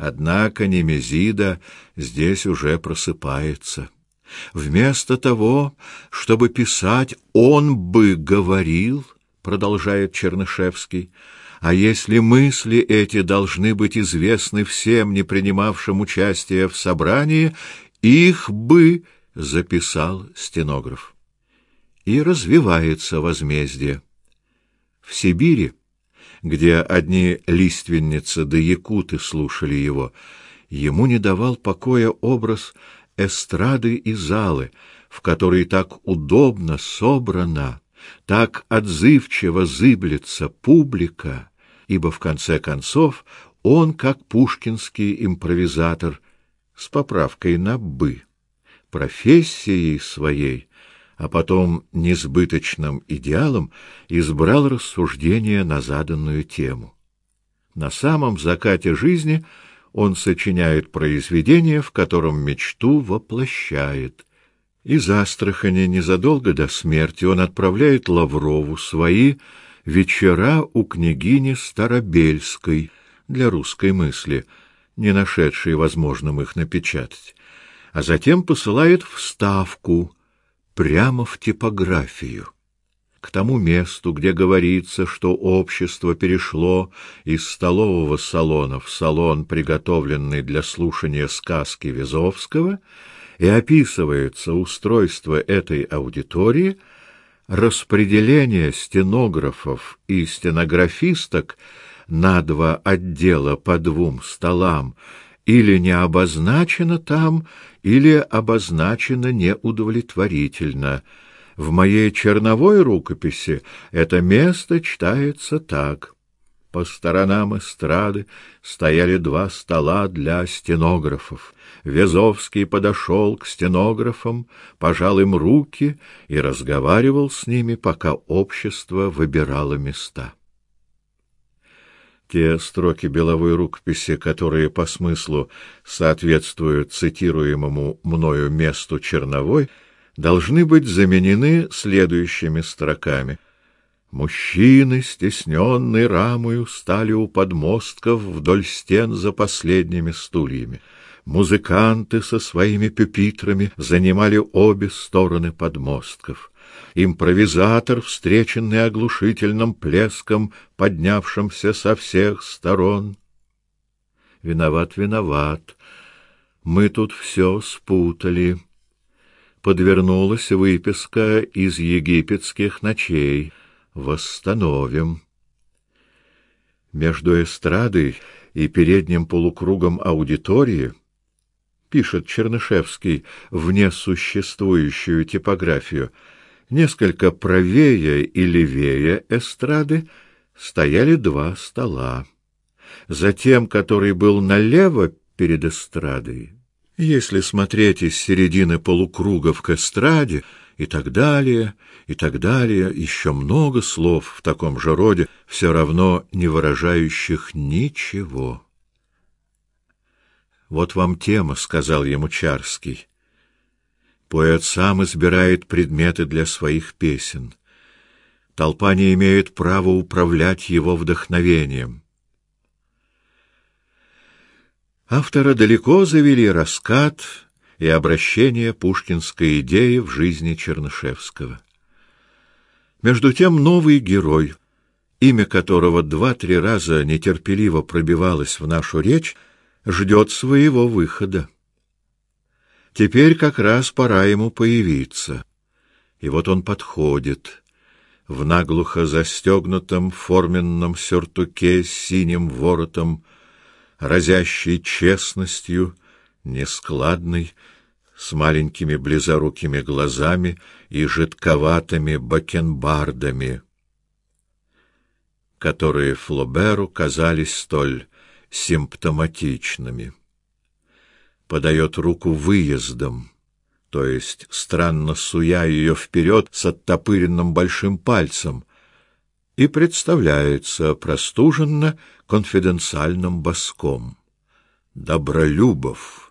Однако Немезида здесь уже просыпается. Вместо того, чтобы писать, он бы говорил, продолжает Чернышевский, а если мысли эти должны быть известны всем, не принимавшим участия в собрании, их бы записал стенограф. И развивается возмездие. В Сибири, где одни лиственницы да якуты слушали его, ему не давал покоя образ эстрады и залы, в которой так удобно собрана, так отзывчиво зыблется публика, ибо в конце концов он, как пушкинский импровизатор, с поправкой на «бы», профессией своей, а потом несбыточным идеалом избрал рассуждение на заданную тему. На самом закате жизни — он сочиняет произведение, в котором мечту воплощает. Из Астрахани незадолго до смерти он отправляет Лаврову свои вечера у княгини Старобельской для русской мысли, не нашедшей возможным их напечатать, а затем посылает в Ставку прямо в типографию к тому месту, где говорится, что общество перешло из столового салона в салон, приготовленный для слушания сказки Вязовского, и описывается устройство этой аудитории, распределение стенографов и стенографисток на два отдела по двум столам или не обозначено там, или обозначено неудовлетворительно — в моей черновой рукописи это место читается так. По сторонам эстрады стояли два стола для стенографов. Вязовский подошел к стенографам, пожал им руки и разговаривал с ними, пока общество выбирало места. Те строки беловой рукописи, которые по смыслу соответствуют цитируемому мною месту черновой, — должны быть заменены следующими строками. Мужчины, стесненные рамою, стали у подмостков вдоль стен за последними стульями. Музыканты со своими пюпитрами занимали обе стороны подмостков. Импровизатор, встреченный оглушительным плеском, поднявшимся со всех сторон. Виноват, виноват. Мы тут все спутали подвернулась выписка из египетских ночей. Восстановим. Между эстрадой и передним полукругом аудитории пишет Чернышевский в несуществующую типографию, несколько правее и левее эстрады стояли два стола. Затем, который был налево перед эстрадой, если смотреть из середины полукруга к эстраде и так далее, и так далее, еще много слов в таком же роде, все равно не выражающих ничего. Вот вам тема, сказал ему Чарский. Поэт сам избирает предметы для своих песен. Толпа не имеет права управлять его вдохновением. Автора далеко завели раскат и обращение пушкинской идеи в жизни Чернышевского. Между тем новый герой, имя которого два-три раза нетерпеливо пробивалось в нашу речь, ждет своего выхода. Теперь как раз пора ему появиться. И вот он подходит в наглухо застегнутом форменном сюртуке с синим воротом, разящий честностью, нескладный, с маленькими близорукими глазами и жидковатыми бакенбардами, которые Флоберу казались столь симптоматичными. Подает руку выездом, то есть странно суя ее вперед с оттопыренным большим пальцем, и представляется простуженно конфиденциальным боском. Добролюбов